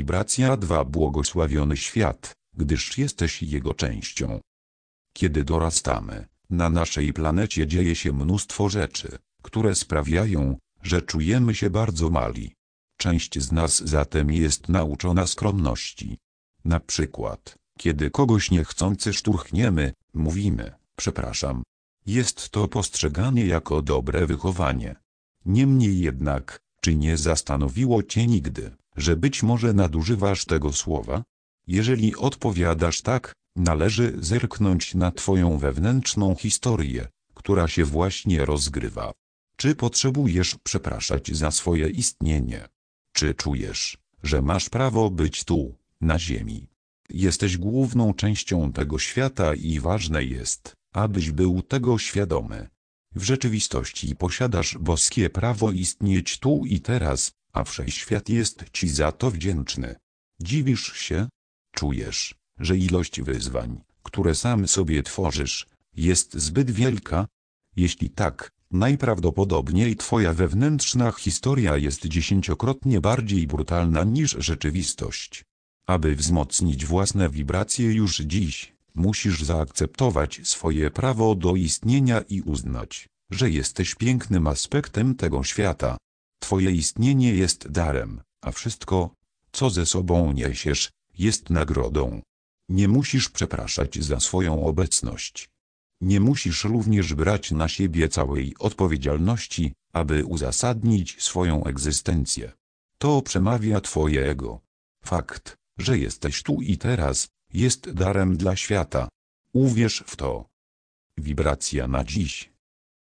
Wibracja 2 Błogosławiony świat, gdyż jesteś jego częścią. Kiedy dorastamy, na naszej planecie dzieje się mnóstwo rzeczy, które sprawiają, że czujemy się bardzo mali. Część z nas zatem jest nauczona skromności. Na przykład, kiedy kogoś niechcący szturchniemy, mówimy, przepraszam. Jest to postrzegane jako dobre wychowanie. Niemniej jednak, czy nie zastanowiło cię nigdy, że być może nadużywasz tego słowa? Jeżeli odpowiadasz tak, należy zerknąć na twoją wewnętrzną historię, która się właśnie rozgrywa. Czy potrzebujesz przepraszać za swoje istnienie? Czy czujesz, że masz prawo być tu, na ziemi? Jesteś główną częścią tego świata i ważne jest, abyś był tego świadomy. W rzeczywistości posiadasz boskie prawo istnieć tu i teraz, a wszechświat jest ci za to wdzięczny. Dziwisz się? Czujesz, że ilość wyzwań, które sam sobie tworzysz, jest zbyt wielka? Jeśli tak, najprawdopodobniej twoja wewnętrzna historia jest dziesięciokrotnie bardziej brutalna niż rzeczywistość. Aby wzmocnić własne wibracje już dziś, musisz zaakceptować swoje prawo do istnienia i uznać, że jesteś pięknym aspektem tego świata. Twoje istnienie jest darem, a wszystko, co ze sobą niesiesz, jest nagrodą. Nie musisz przepraszać za swoją obecność. Nie musisz również brać na siebie całej odpowiedzialności, aby uzasadnić swoją egzystencję. To przemawia Twoje ego. Fakt, że jesteś tu i teraz, jest darem dla świata. Uwierz w to. Wibracja na dziś.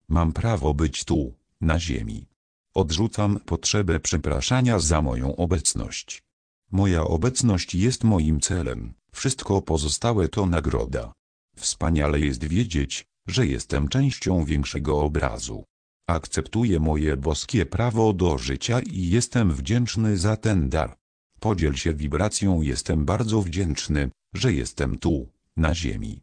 Mam prawo być tu, na ziemi. Odrzucam potrzebę przepraszania za moją obecność. Moja obecność jest moim celem, wszystko pozostałe to nagroda. Wspaniale jest wiedzieć, że jestem częścią większego obrazu. Akceptuję moje boskie prawo do życia i jestem wdzięczny za ten dar. Podziel się wibracją jestem bardzo wdzięczny, że jestem tu, na ziemi.